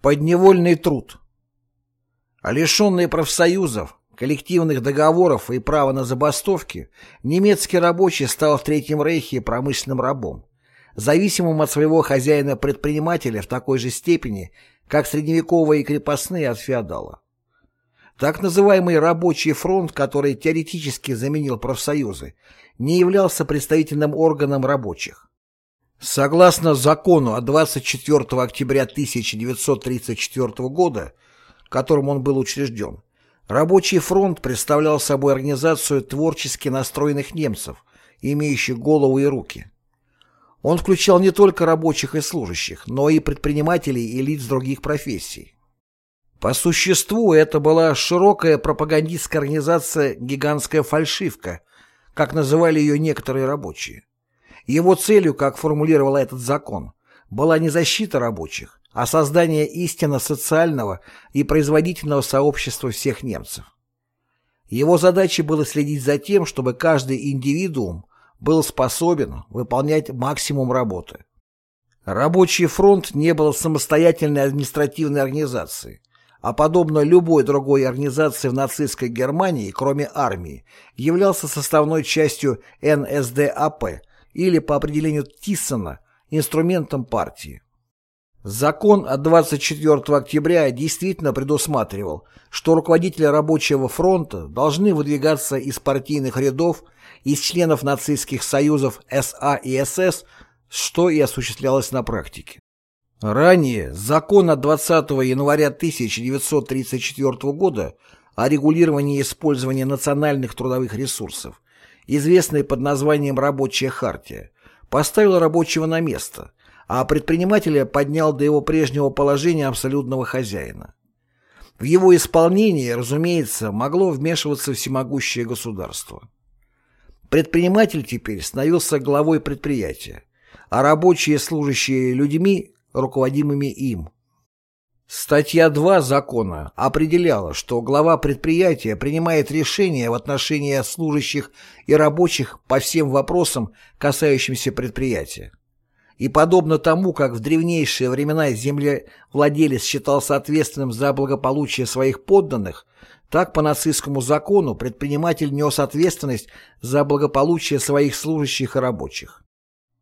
Подневольный труд. А лишенные профсоюзов, коллективных договоров и права на забастовки, немецкий рабочий стал в Третьем Рейхе промышленным рабом, зависимым от своего хозяина-предпринимателя в такой же степени, как средневековые крепостные от феодала. Так называемый рабочий фронт, который теоретически заменил профсоюзы, не являлся представительным органом рабочих. Согласно закону от 24 октября 1934 года, которым он был учрежден, Рабочий фронт представлял собой организацию творчески настроенных немцев, имеющих голову и руки. Он включал не только рабочих и служащих, но и предпринимателей и лиц других профессий. По существу это была широкая пропагандистская организация «Гигантская фальшивка», как называли ее некоторые рабочие. Его целью, как формулировал этот закон, была не защита рабочих, а создание истинно социального и производительного сообщества всех немцев. Его задачей было следить за тем, чтобы каждый индивидуум был способен выполнять максимум работы. Рабочий фронт не был самостоятельной административной организацией, а подобно любой другой организации в нацистской Германии, кроме армии, являлся составной частью НСДАП или, по определению Тиссона, инструментом партии. Закон от 24 октября действительно предусматривал, что руководители рабочего фронта должны выдвигаться из партийных рядов, из членов нацистских союзов СА и СС, что и осуществлялось на практике. Ранее закон от 20 января 1934 года о регулировании использования национальных трудовых ресурсов известный под названием «Рабочая хартия», поставил рабочего на место, а предпринимателя поднял до его прежнего положения абсолютного хозяина. В его исполнении, разумеется, могло вмешиваться всемогущее государство. Предприниматель теперь становился главой предприятия, а рабочие, служащие людьми, руководимыми им. Статья 2 закона определяла, что глава предприятия принимает решения в отношении служащих и рабочих по всем вопросам, касающимся предприятия. И подобно тому, как в древнейшие времена землевладелец считался ответственным за благополучие своих подданных, так по нацистскому закону предприниматель нес ответственность за благополучие своих служащих и рабочих.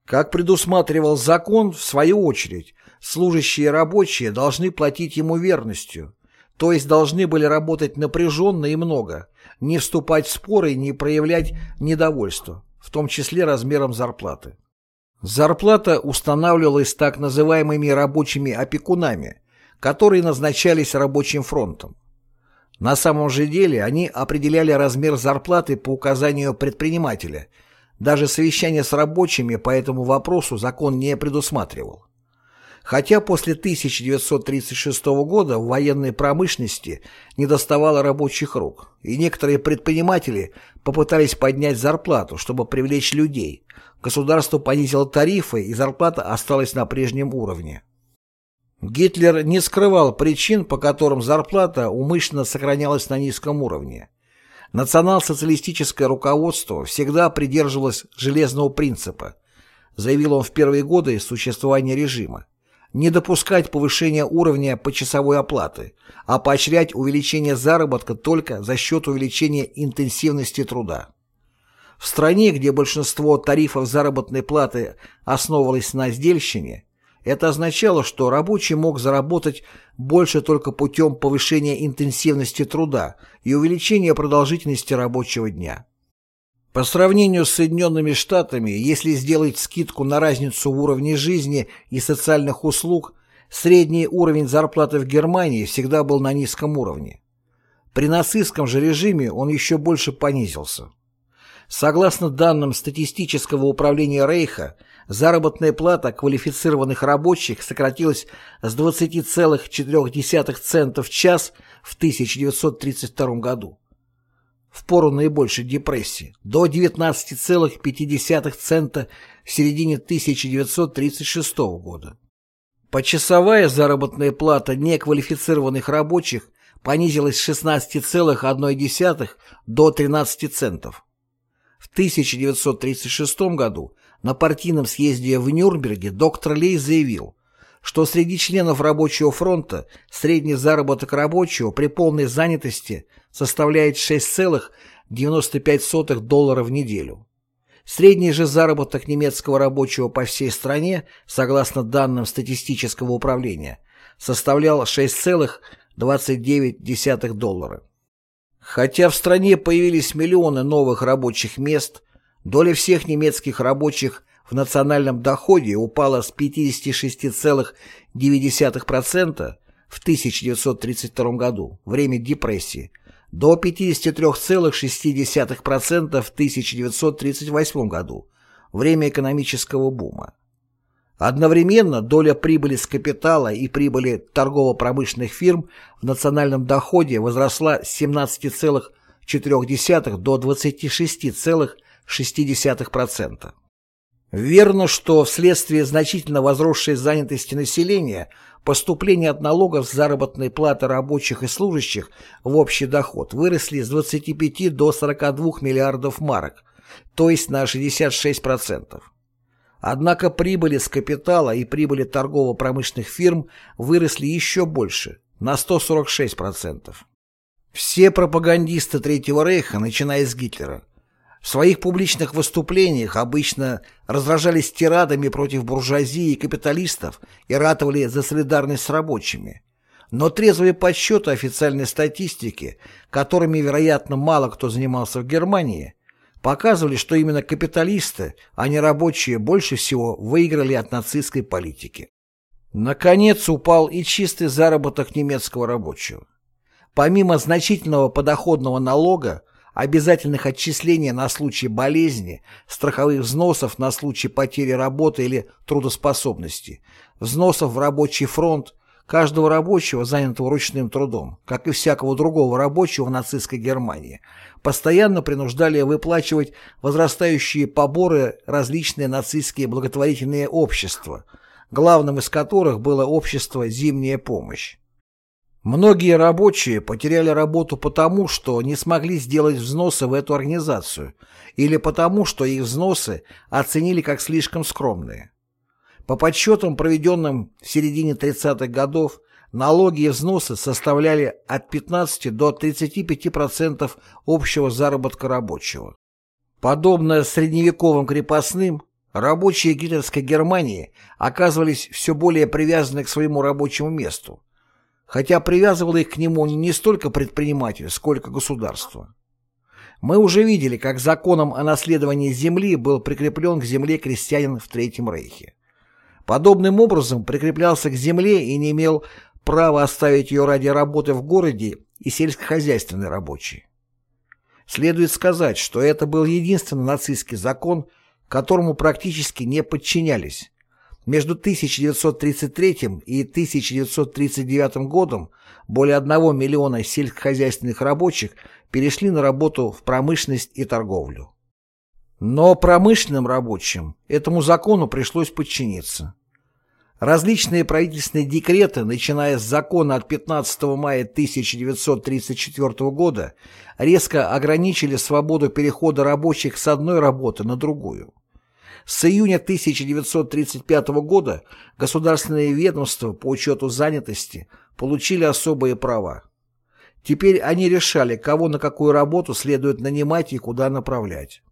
Как предусматривал закон, в свою очередь, служащие и рабочие должны платить ему верностью, то есть должны были работать напряженно и много, не вступать в споры и не проявлять недовольство, в том числе размером зарплаты. Зарплата устанавливалась так называемыми рабочими опекунами, которые назначались рабочим фронтом. На самом же деле они определяли размер зарплаты по указанию предпринимателя – даже совещания с рабочими по этому вопросу закон не предусматривал. Хотя после 1936 года в военной промышленности недоставало рабочих рук, и некоторые предприниматели попытались поднять зарплату, чтобы привлечь людей, государство понизило тарифы, и зарплата осталась на прежнем уровне. Гитлер не скрывал причин, по которым зарплата умышленно сохранялась на низком уровне. Национал-социалистическое руководство всегда придерживалось железного принципа, заявил он в первые годы существования режима, не допускать повышения уровня почасовой оплаты, а поощрять увеличение заработка только за счет увеличения интенсивности труда. В стране, где большинство тарифов заработной платы основывалось на сдельщине, это означало, что рабочий мог заработать больше только путем повышения интенсивности труда и увеличения продолжительности рабочего дня. По сравнению с Соединенными Штатами, если сделать скидку на разницу в уровне жизни и социальных услуг, средний уровень зарплаты в Германии всегда был на низком уровне. При нацистском же режиме он еще больше понизился. Согласно данным статистического управления Рейха, заработная плата квалифицированных рабочих сократилась с 20,4 центов в час в 1932 году в пору наибольшей депрессии до 19,5 цента в середине 1936 года. Почасовая заработная плата неквалифицированных рабочих понизилась с 16,1 до 13 центов. В 1936 году на партийном съезде в Нюрнберге доктор Лей заявил, что среди членов рабочего фронта средний заработок рабочего при полной занятости составляет 6,95 доллара в неделю. Средний же заработок немецкого рабочего по всей стране, согласно данным статистического управления, составлял 6,29 доллара. Хотя в стране появились миллионы новых рабочих мест, доля всех немецких рабочих в национальном доходе упала с 56,9% в 1932 году, время депрессии, до 53,6% в 1938 году, время экономического бума. Одновременно доля прибыли с капитала и прибыли торгово-промышленных фирм в национальном доходе возросла с 17,4 до 26,6%. Верно, что вследствие значительно возросшей занятости населения поступления от налогов с заработной платы рабочих и служащих в общий доход выросли с 25 до 42 миллиардов марок, то есть на 66%. Однако прибыли с капитала и прибыли торгово-промышленных фирм выросли еще больше, на 146%. Все пропагандисты Третьего Рейха, начиная с Гитлера, в своих публичных выступлениях обычно разражались тирадами против буржуазии и капиталистов и ратовали за солидарность с рабочими. Но трезвые подсчеты официальной статистики, которыми, вероятно, мало кто занимался в Германии, показывали, что именно капиталисты, а не рабочие, больше всего выиграли от нацистской политики. Наконец упал и чистый заработок немецкого рабочего. Помимо значительного подоходного налога, обязательных отчислений на случай болезни, страховых взносов на случай потери работы или трудоспособности, взносов в рабочий фронт, каждого рабочего, занятого ручным трудом, как и всякого другого рабочего в нацистской Германии, постоянно принуждали выплачивать возрастающие поборы различные нацистские благотворительные общества, главным из которых было общество «Зимняя помощь». Многие рабочие потеряли работу потому, что не смогли сделать взносы в эту организацию, или потому, что их взносы оценили как слишком скромные. По подсчетам, проведенным в середине 30-х годов, налоги и взносы составляли от 15 до 35% общего заработка рабочего. Подобно средневековым крепостным, рабочие гитлеровской Германии оказывались все более привязаны к своему рабочему месту, хотя привязывало их к нему не столько предприниматель, сколько государство. Мы уже видели, как законом о наследовании земли был прикреплен к земле крестьянин в Третьем Рейхе. Подобным образом прикреплялся к земле и не имел права оставить ее ради работы в городе и сельскохозяйственный рабочий. Следует сказать, что это был единственный нацистский закон, которому практически не подчинялись, между 1933 и 1939 годом более 1 миллиона сельскохозяйственных рабочих перешли на работу в промышленность и торговлю. Но промышленным рабочим этому закону пришлось подчиниться. Различные правительственные декреты, начиная с закона от 15 мая 1934 года, резко ограничили свободу перехода рабочих с одной работы на другую. С июня 1935 года государственные ведомства по учету занятости получили особые права. Теперь они решали, кого на какую работу следует нанимать и куда направлять.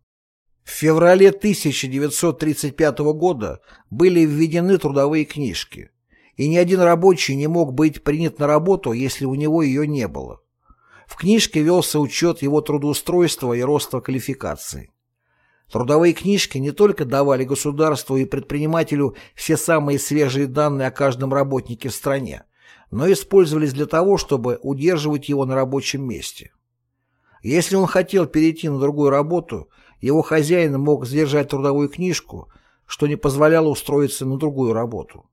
В феврале 1935 года были введены трудовые книжки, и ни один рабочий не мог быть принят на работу, если у него ее не было. В книжке велся учет его трудоустройства и роста квалификации. Трудовые книжки не только давали государству и предпринимателю все самые свежие данные о каждом работнике в стране, но использовались для того, чтобы удерживать его на рабочем месте. Если он хотел перейти на другую работу, его хозяин мог сдержать трудовую книжку, что не позволяло устроиться на другую работу.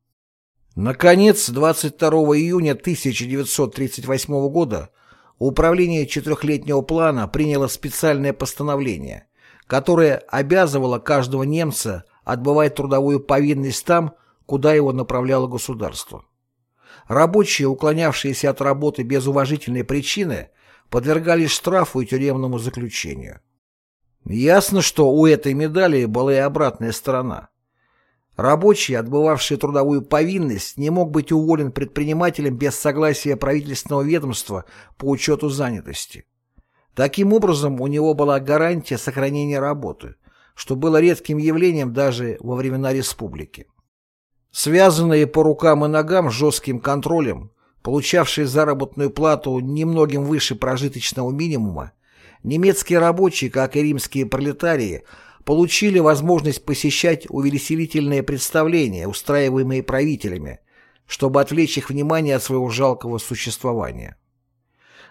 Наконец, 22 июня 1938 года Управление четырехлетнего плана приняло специальное постановление – которая обязывала каждого немца отбывать трудовую повинность там, куда его направляло государство. Рабочие, уклонявшиеся от работы без уважительной причины, подвергались штрафу и тюремному заключению. Ясно, что у этой медали была и обратная сторона. Рабочий, отбывавший трудовую повинность, не мог быть уволен предпринимателем без согласия правительственного ведомства по учету занятости. Таким образом, у него была гарантия сохранения работы, что было редким явлением даже во времена республики. Связанные по рукам и ногам жестким контролем, получавшие заработную плату немногим выше прожиточного минимума, немецкие рабочие, как и римские пролетарии, получили возможность посещать увеселительные представления, устраиваемые правителями, чтобы отвлечь их внимание от своего жалкого существования.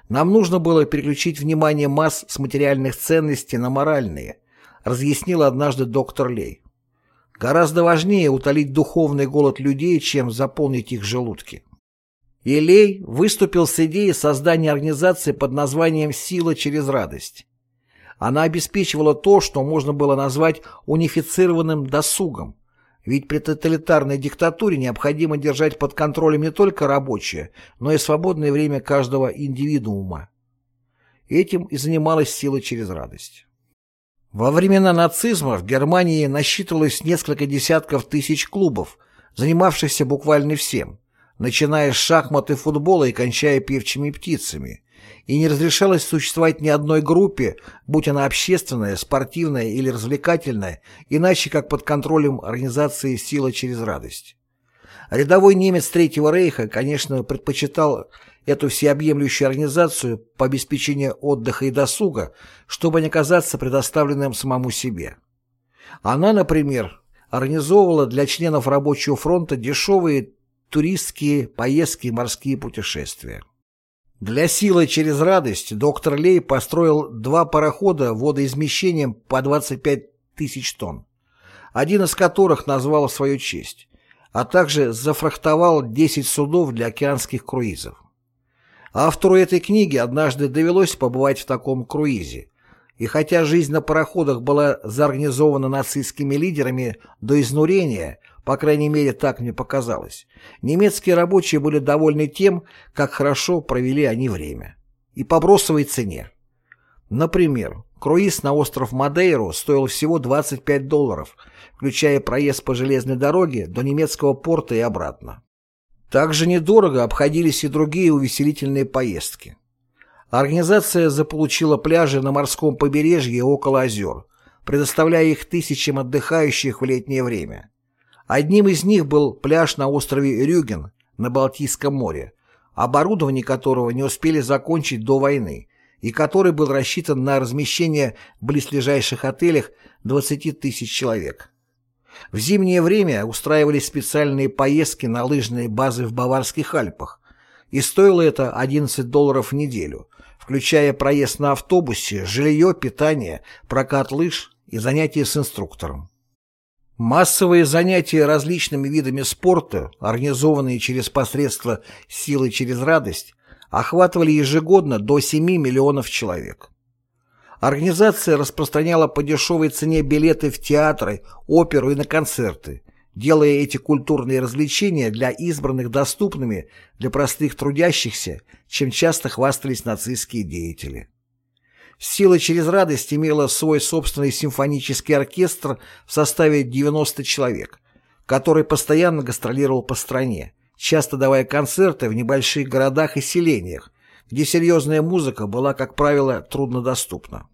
Нам нужно было переключить внимание масс с материальных ценностей на моральные, разъяснил однажды доктор Лей. Гораздо важнее утолить духовный голод людей, чем заполнить их желудки. Илей выступил с идеей создания организации под названием «Сила через радость». Она обеспечивала то, что можно было назвать унифицированным досугом, ведь при тоталитарной диктатуре необходимо держать под контролем не только рабочее, но и свободное время каждого индивидуума. Этим и занималась сила через радость. Во времена нацизма в Германии насчитывалось несколько десятков тысяч клубов, занимавшихся буквально всем, начиная с шахмат и футбола и кончая певчими птицами, и не разрешалось существовать ни одной группе, будь она общественная, спортивная или развлекательная, иначе как под контролем организации «Сила через радость». Рядовой немец Третьего Рейха, конечно, предпочитал эту всеобъемлющую организацию по обеспечению отдыха и досуга, чтобы не оказаться предоставленным самому себе. Она, например, организовывала для членов рабочего фронта дешевые туристские поездки и морские путешествия. Для силы через радость доктор Лей построил два парохода водоизмещением по 25 тысяч тонн, один из которых назвал в свою честь, а также зафрахтовал 10 судов для океанских круизов. Автору этой книги однажды довелось побывать в таком круизе, и хотя жизнь на пароходах была заорганизована нацистскими лидерами до изнурения, по крайней мере так мне показалось, немецкие рабочие были довольны тем, как хорошо провели они время. И по бросовой цене. Например, круиз на остров Мадейру стоил всего 25 долларов, включая проезд по железной дороге до немецкого порта и обратно. Также недорого обходились и другие увеселительные поездки. Организация заполучила пляжи на морском побережье и около озер, предоставляя их тысячам отдыхающих в летнее время. Одним из них был пляж на острове Рюген на Балтийском море, оборудование которого не успели закончить до войны и который был рассчитан на размещение в близлежащих отелях 20 тысяч человек. В зимнее время устраивались специальные поездки на лыжные базы в Баварских Альпах, и стоило это 11 долларов в неделю, включая проезд на автобусе, жилье, питание, прокат лыж и занятия с инструктором. Массовые занятия различными видами спорта, организованные через посредство «Силы через радость», охватывали ежегодно до 7 миллионов человек. Организация распространяла по дешевой цене билеты в театры, оперу и на концерты, делая эти культурные развлечения для избранных доступными для простых трудящихся, чем часто хвастались нацистские деятели. «Сила через радость» имела свой собственный симфонический оркестр в составе 90 человек, который постоянно гастролировал по стране, часто давая концерты в небольших городах и селениях, где серьезная музыка была, как правило, труднодоступна.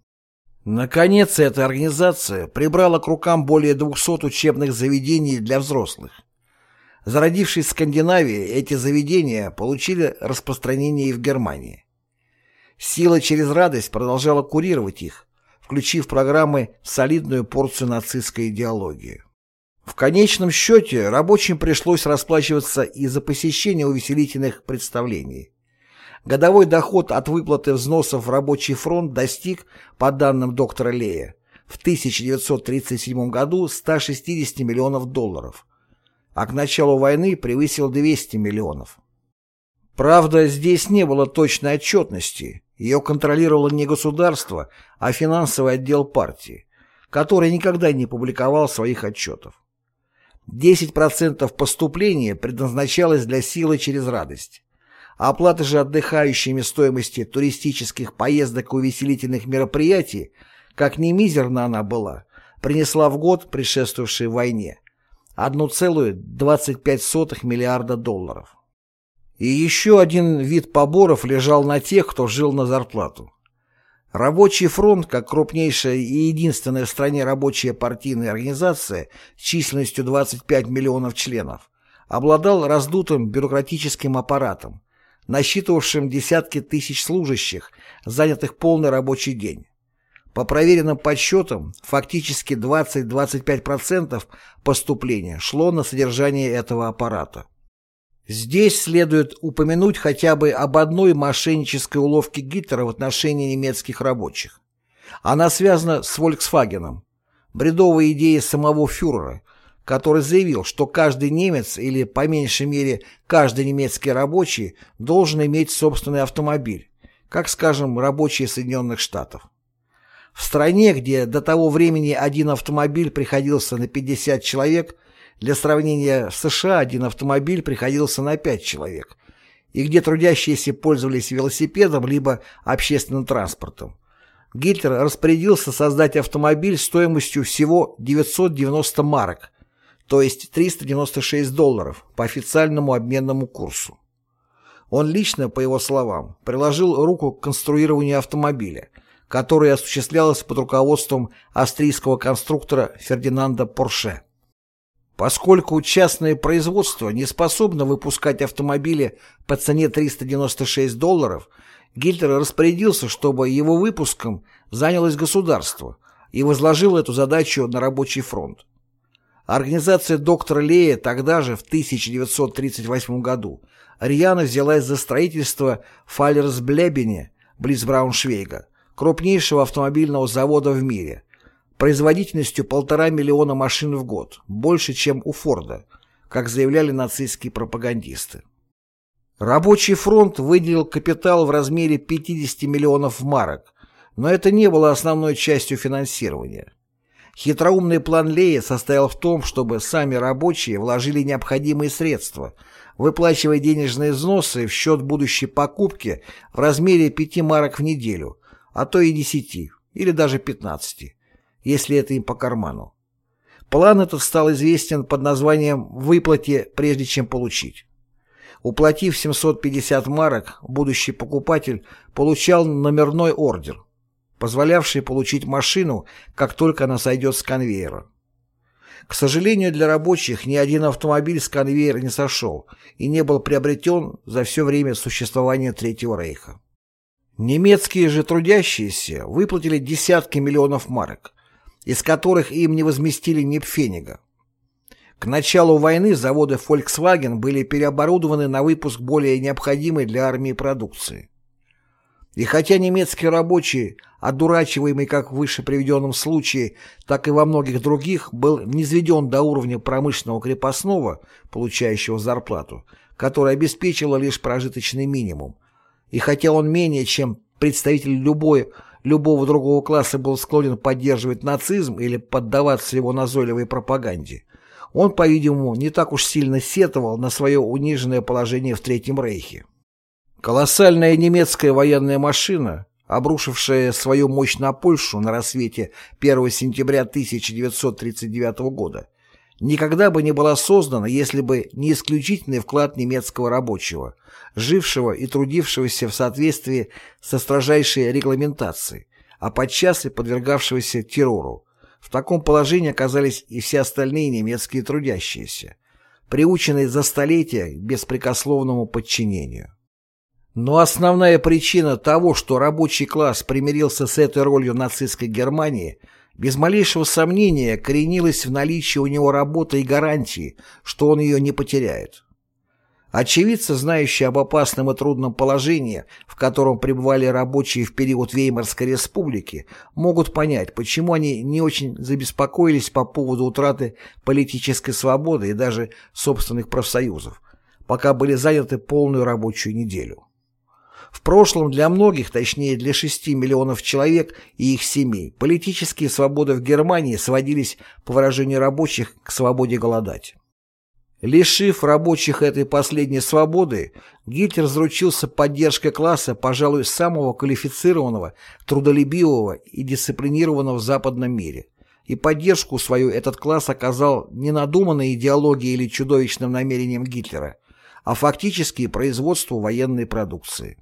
Наконец, эта организация прибрала к рукам более 200 учебных заведений для взрослых. Зародившись в Скандинавии, эти заведения получили распространение и в Германии. Сила через радость продолжала курировать их, включив в программы солидную порцию нацистской идеологии. В конечном счете рабочим пришлось расплачиваться и за посещение увеселительных представлений. Годовой доход от выплаты взносов в рабочий фронт достиг, по данным доктора Лея, в 1937 году 160 миллионов долларов, а к началу войны превысил 200 миллионов. Правда, здесь не было точной отчетности, ее контролировало не государство, а финансовый отдел партии, который никогда не публиковал своих отчетов. 10% поступления предназначалось для силы через радость. Оплата же отдыхающими стоимости туристических поездок и увеселительных мероприятий, как ни мизерна она была, принесла в год, предшествовавшей войне, 1,25 миллиарда долларов. И еще один вид поборов лежал на тех, кто жил на зарплату. Рабочий фронт, как крупнейшая и единственная в стране рабочая партийная организация численностью 25 миллионов членов, обладал раздутым бюрократическим аппаратом, насчитывавшим десятки тысяч служащих, занятых полный рабочий день. По проверенным подсчетам, фактически 20-25% поступления шло на содержание этого аппарата. Здесь следует упомянуть хотя бы об одной мошеннической уловке Гитлера в отношении немецких рабочих. Она связана с Volkswagen, бредовой идеей самого фюрера, который заявил, что каждый немец или, по меньшей мере, каждый немецкий рабочий должен иметь собственный автомобиль, как, скажем, рабочие Соединенных Штатов. В стране, где до того времени один автомобиль приходился на 50 человек, для сравнения в США один автомобиль приходился на 5 человек, и где трудящиеся пользовались велосипедом либо общественным транспортом. Гитлер распорядился создать автомобиль стоимостью всего 990 марок, то есть 396 долларов по официальному обменному курсу. Он лично, по его словам, приложил руку к конструированию автомобиля – которое осуществлялось под руководством австрийского конструктора Фердинанда Порше. Поскольку частное производство не способно выпускать автомобили по цене 396 долларов, Гитлер распорядился, чтобы его выпуском занялось государство и возложил эту задачу на рабочий фронт. Организация доктора Лея тогда же, в 1938 году, рьяно взялась за строительство Фаллерсблебене близ Брауншвейга, крупнейшего автомобильного завода в мире, производительностью полтора миллиона машин в год, больше, чем у Форда, как заявляли нацистские пропагандисты. Рабочий фронт выделил капитал в размере 50 миллионов марок, но это не было основной частью финансирования. Хитроумный план Лея состоял в том, чтобы сами рабочие вложили необходимые средства, выплачивая денежные взносы в счет будущей покупки в размере 5 марок в неделю, а то и 10, или даже 15, если это им по карману. План этот стал известен под названием «выплате, прежде чем получить». Уплатив 750 марок, будущий покупатель получал номерной ордер, позволявший получить машину, как только она сойдет с конвейера. К сожалению для рабочих, ни один автомобиль с конвейера не сошел и не был приобретен за все время существования Третьего Рейха. Немецкие же трудящиеся выплатили десятки миллионов марок, из которых им не возместили ни пфенига. К началу войны заводы Volkswagen были переоборудованы на выпуск более необходимой для армии продукции. И хотя немецкий рабочий, одурачиваемый как в выше приведенном случае, так и во многих других, был низведен до уровня промышленного крепостного, получающего зарплату, которая обеспечивала лишь прожиточный минимум, и хотя он менее чем представитель любой, любого другого класса был склонен поддерживать нацизм или поддаваться его назойливой пропаганде, он, по-видимому, не так уж сильно сетовал на свое униженное положение в Третьем Рейхе. Колоссальная немецкая военная машина, обрушившая свою мощь на Польшу на рассвете 1 сентября 1939 года, никогда бы не была создана, если бы не исключительный вклад немецкого рабочего, жившего и трудившегося в соответствии со строжайшей регламентацией, а подчас и подвергавшегося террору. В таком положении оказались и все остальные немецкие трудящиеся, приученные за столетия к беспрекословному подчинению. Но основная причина того, что рабочий класс примирился с этой ролью нацистской Германии – без малейшего сомнения коренилась в наличии у него работы и гарантии, что он ее не потеряет. Очевидцы, знающие об опасном и трудном положении, в котором пребывали рабочие в период Веймарской республики, могут понять, почему они не очень забеспокоились по поводу утраты политической свободы и даже собственных профсоюзов, пока были заняты полную рабочую неделю. В прошлом для многих, точнее для 6 миллионов человек и их семей, политические свободы в Германии сводились, по выражению рабочих, к свободе голодать. Лишив рабочих этой последней свободы, Гитлер заручился поддержкой класса, пожалуй, самого квалифицированного, трудолюбивого и дисциплинированного в западном мире. и поддержку свою этот класс оказал не надуманной идеологией или чудовищным намерением Гитлера, а фактически производству военной продукции.